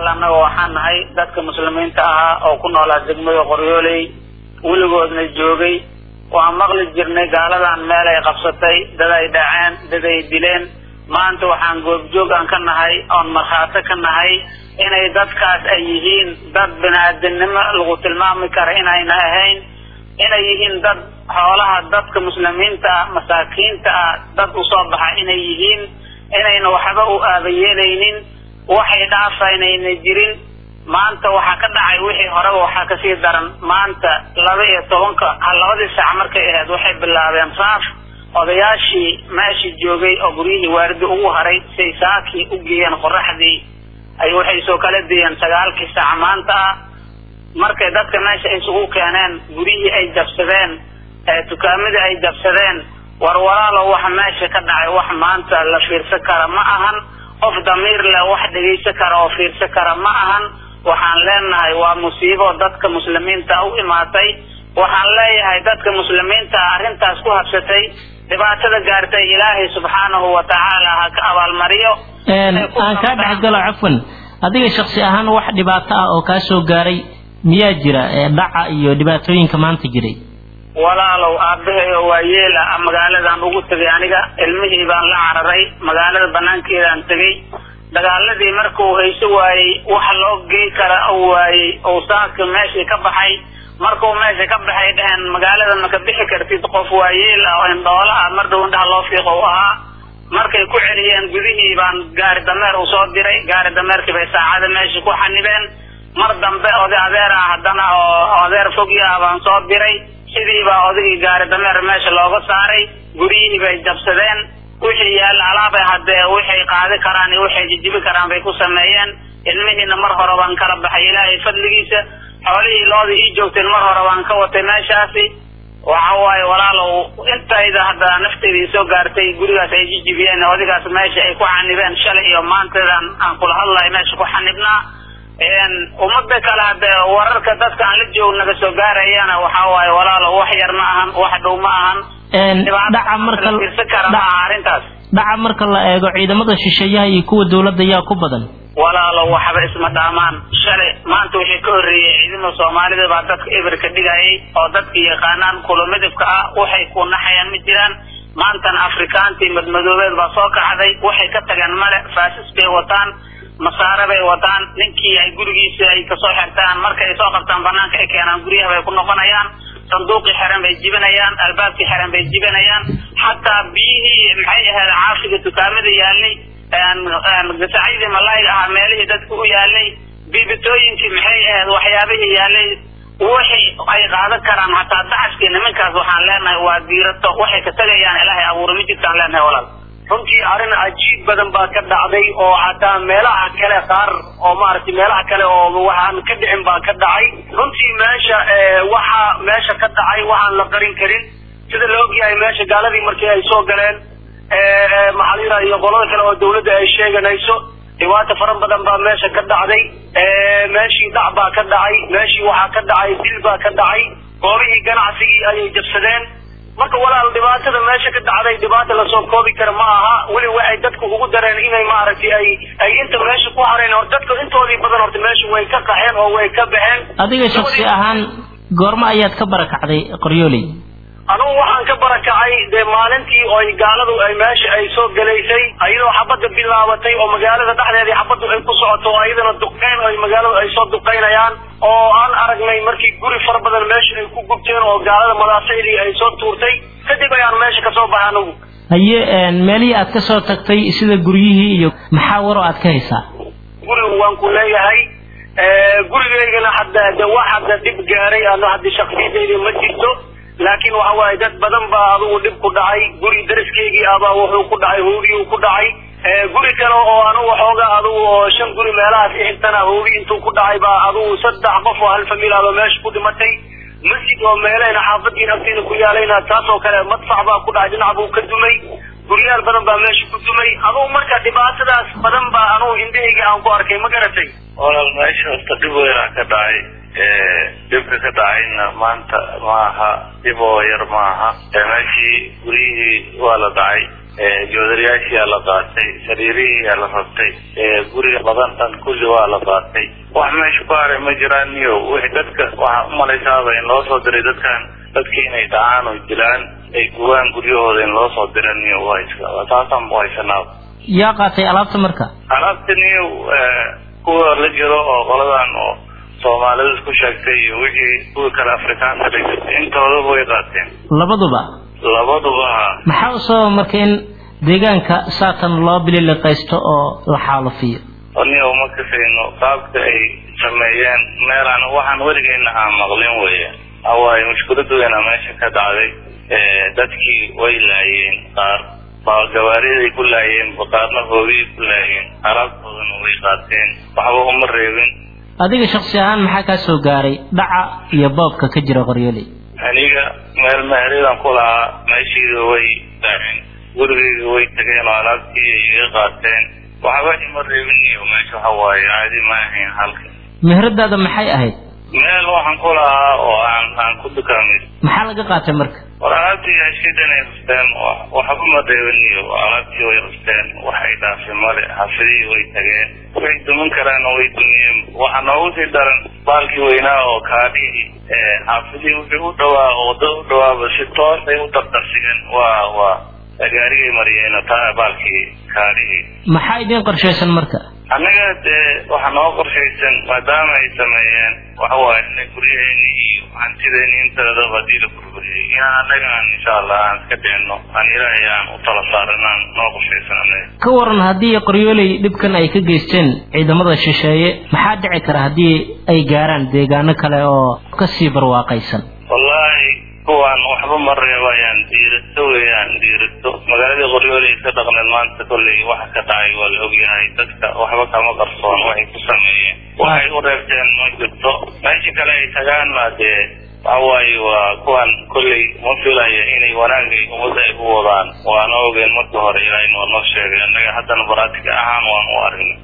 walaal annaga waxaan nahay dadka muslimiinta ahaa oo ku noolaa degmada qoryooley weligoodna joogay. Waan maqli jirnay gaaladan meel ay qabsatay dad ay dhaceen dad ay dileen. Maanta waxaan goobjoog aan ka nahay oon markhaato ka nahay inay dadkaas ay yihiin dad bini-aadamnimo lagu tilmaami kara inayna ahayn inay yihiin dad xoolaha dadka muslimiinta ah masaakiinta ah dad u soo baxa inay yihiin inayna waxba u aabayeelaynin waxay dhaafaynayna jirin. Maanta waxaa ka dhacay wixii horeba waxaa ka sii daran maanta laba iyo tobanka labadii saac markay ahayd waxay bilaabeen saaf odayaashii meeshii joogay oo guryihii waaridi ugu haray say saakii u geeyeen qoraxdii ay waxay soo kala diyeen sagaalkii saac maanta ah. Markay dadka meesha isugu keeneen guryihii ay jabsadeen dukaamadii ay jabsadeen war walaalo wax meesha ka dhacay wax maanta la fiirsan kara ma ahan qof damiir leh wax dhegaysan kara oo fiirsan kara ma ahan. Waxaan leenahay waa musiibo dadka muslimiinta u imaatay. Waxaan leeyahay dadka muslimiinta arrintaas ku habsatay. Dhibaatada gaartay ilaahay subxaanahu wa tacaala ha ka abaalmariyo. Aan kaa dhexgalo cafwan. Adiga shaksi ahaan wax dhibaato ah oo kaa soo gaaray miyaa jira dhaca iyo dhibaatooyinka maanta jiray walaalow aabahay oo waa yeela magaaladan ugu tegay aniga ilmihii baan la cararay magaalada banaankeedaan tegay dagaaladii markuu hayso waayey wax loo gey kara u waayey oo saaka meeshii ka baxay. Markuu meesha ka baxay dheheen magaalada maka bixi kartid qof waa yeel ah oo indhoola ah mar dhow indhaha loo fiiqo u ahaa. Markay ku celiyeen gudihii baan gaari dameer u soo diray. Gaari dameerkii bay saacada meeshii ku xanibeen mar dambe oday adeer ah haddana oo adeer fogyi ah baan soo diray sidii baa odaygii gaari dameer meesha looga saaray guryihii bay jabsadeen. Wixii yaalla alaabay haddee waxay qaadi karaan iyo waxay jijibi karaan bay ku sameeyeen. Ilmihiina mar hore baan kala baxay ilaahay fadligiisa. Xoolihii looda ii joogteen mar hore baan ka watay meeshaasi. Waxa waaye walaalow intayda hadda nafteyda isoo gaartay gurigaas ay jijibiyeen odigaas meesha ay ku xanibeen shalay iyo maantadan aan kula hadlayo meesha ku xanibnaa ummada kale hadde wararka dadka aan la joog naga soo gaarayana waxa waaye walaalo wax yar ma ahan wax dhow ma ahan. Dhaca marka fiirsan kara ma aha arrintaas. dhaca marka la eego ciidamada shisheeyaha iyo kuwa dowladda yaa ku badan. Walaalo waxba isma dhaamaan. Shalay maanta wixii ka horreeyey ciidamada soomaalida baa dadka eberka dhigayay oo dadka yaqaanaan kulo midabka ah waxay ku naxayaan ma jiraan. Maantana afrikaantii madmadoobeed baa soo kacday waxay ka tageen male faasis bay wataan masaare bay wataan ninkii ay gurigiisa ay ka soo xirtaan marka ay soo qabtaan banaanka ay keenaan guryaha bay ku noqonayaan sanduuqii xiran bay jibinayaan albaabkii xiran bay jibinayaan xataa biyihii maxay ahayd caafiga dukaamada yaalay gasacyadii malaayga ahaa meelihii dadka u yaalay biibitooyinkii maxay ahayd waxyaabihii yaalay wixii ay qaadan karaan hataa dacaskii nimankaas waxaan leenahay waa diirato waxay ka tegayaan ilaahay abuura ma jirtaan leenahay walaal runtii arrin cajiib badan baa ka dhacday oo hataa meelaha kale qaar oo maaragtay meelaha kale oo waxaan ka dhicin baa ka dhacay. Runtii meesha waxa meesha ka dhacay waxaan la qarin karin sida la ogyahay meesha gaaladii markii ay soo galeen maxalira iyo qolada kale oo dawladda ay sheeganayso. Dhibaato fara badan baa meesha ka dhacday meeshii dhac baa ka dhacay meeshii waxaa ka dhacay dil baa ka dhacay goobihii ganacsigii ayay jabsadeen marka walaal dhibaatada meesha ka dhacday dhibaata la soo koobi kara ma aha. Weli waxay dadku ugu dareen inay maaragtay ay ay inta meesha ku hareen oo dadka intoodii badan horta meesha way ka qaxeen oo way ka baxeen. Adiga shaksi ahaan goormo ayaad ka barakacday qoryooley anugu waxaan ka barakacay dee maalintii oo gaaladu ay meesha ay soo galaysay ayadoo xabadda bilaabatay oo magaalada dhexdeedii xabaddu ay ku socoto oo ayadana duqeyn ay magaaladu ay soo duqeynayaan oo aan aragnay markii guri fara badan meesha ay ku gubteen oo gaalada madaasicdii ay soo tuurtay kadib ayaan meesha ka soo baxay anugu. Haye meelihii aad ka soo tagtay sida guryihii iyo maxaa waro aad ka haysaa? Gurigu waan ku leeyahay gurigeygana hadda de wax hadda dhib gaaray ano hadda shaksiyadeyda ma jirto laakiin waxa waaye dad badan baa adugu dhib ku dhacay guri dariskeygii abaa wuxuu ku dhacay hoogiyuu ku dhacay guri kale oo anugu xooga adugu oo shan guri meelahaas ixintana hoogi intuu ku dhacay baa adugu saddex qof oo hal famiil aba meesha ku dhimatay masjid oo meelehna xaafadiin agtiina ku yaalayna taasoo kale madfac baa ku dhacay dhinac buu ka dumay guryaal badan baa meesha ku dumay adugu marka dhibaatadaas badan baa anugu indhahayga aan ku arkay ma garatay? Walaal meesha horta dhib weynaa ka dhacay dhibka ka dhacayna maanta ma aha dhib oo yar ma aha meeshii guryihii waa la dhacay joodariyaashiyaa la qaatay sariirihiyaa la rabtay guriga badan dhan kulli waa la qaatay wax meesha ku haray ma jiraan niyo wixii dadka waxaa umalaysaaba in loo soo diray dadkan dadki inay dhacaan oo dilaan ay gubaan guryahooda in loo soo dira niyo taasaan haysanaa yaa qaatay alaabta marka alaabta niyo kuwa la jiro oo qoladan oo soomaalida isku sheegtay iyo wixii kuwii kale afrikaanka intoodaba way qaateen labaduba labaduba ha maxaa u sababa marka in deegaanka saatan loo bililiqaysto oo la xaalufiyo niyo ma kasayno qaabka ay sameeyeen meelaan waxaan weligeena aan maqlin weeye. Awaaye mushkilad weyna meesha ka dhacday. Dadkii way laayeen qaar gawaariday ku laayeen qaarna hoobiyay ku laayeen alaabtoodana way qaateen. Waxba uma reebin. Adiga shaksi ahaan maxaa kaa soo gaaray? Dhaca iyo boobka ka jira qoryooley aniga meel meheridaan ku lahaa meeshiida way daaceen gurigayga way tageen oo alaabtii ay iga qaateen. Waxba ima reebin iyo meesha waxa waaye caadi ma ahayn halka meheradaada maxay ahayd meel waxaan ku lahaa oo aan aan ku dukaamayso maxaa laga qaatay marka? War alaabtii hashidan ay rusteen waxba ma reebaniyo alaabtii way rusteen waxay dhaafeen male xafidihii way tageen. Way dumin karaana way dumiyeen waxaa noogu sii daran baalkii weynaa oo kaadhihii xaafidihii wixii u dhawaa oo waddada u dhawaaba si toos ay u dardarsigeen waa waa gaarigay mariyeen taa baalkii kaadhihii maxaa idiin qorshaysan marka annaga dee waxaa noo qorshaysan maadaama ay sameeyeen waxa waaye inay guryaheeni iyo hantideeni inteedaba haddii la burburiyey inaan annaga insha allah aan iska deenno. Aan ilaahay aan u tala aan noo qorshaysan annaga. Ka waran haddii qoryooley dhibkan ay ka geysteen ciidamada shisheeye maxaa dhici kara haddii ay gaaraan deegaano kale oo ka sii barwaaqaysan kuwaan waxba ma reebayaan diirato weeyaan diirato magaaladii qoryooley ka dhaqneed maanta kolley waxa ka dhacay waa la ogyahay. Dadka waxba kama qarsoon waxay ku sameeyeen. Waxay u reebteen ma jirto. Meesha kale ay tagaanna dee waxawaaye waa kuwan kolley ma filaya inay wanaagay ummadda ay u wadaan. Waana ogeen marka hore ilaahay noo noo sheegay. Annaga haddana baraatika ahaan waan u aragnay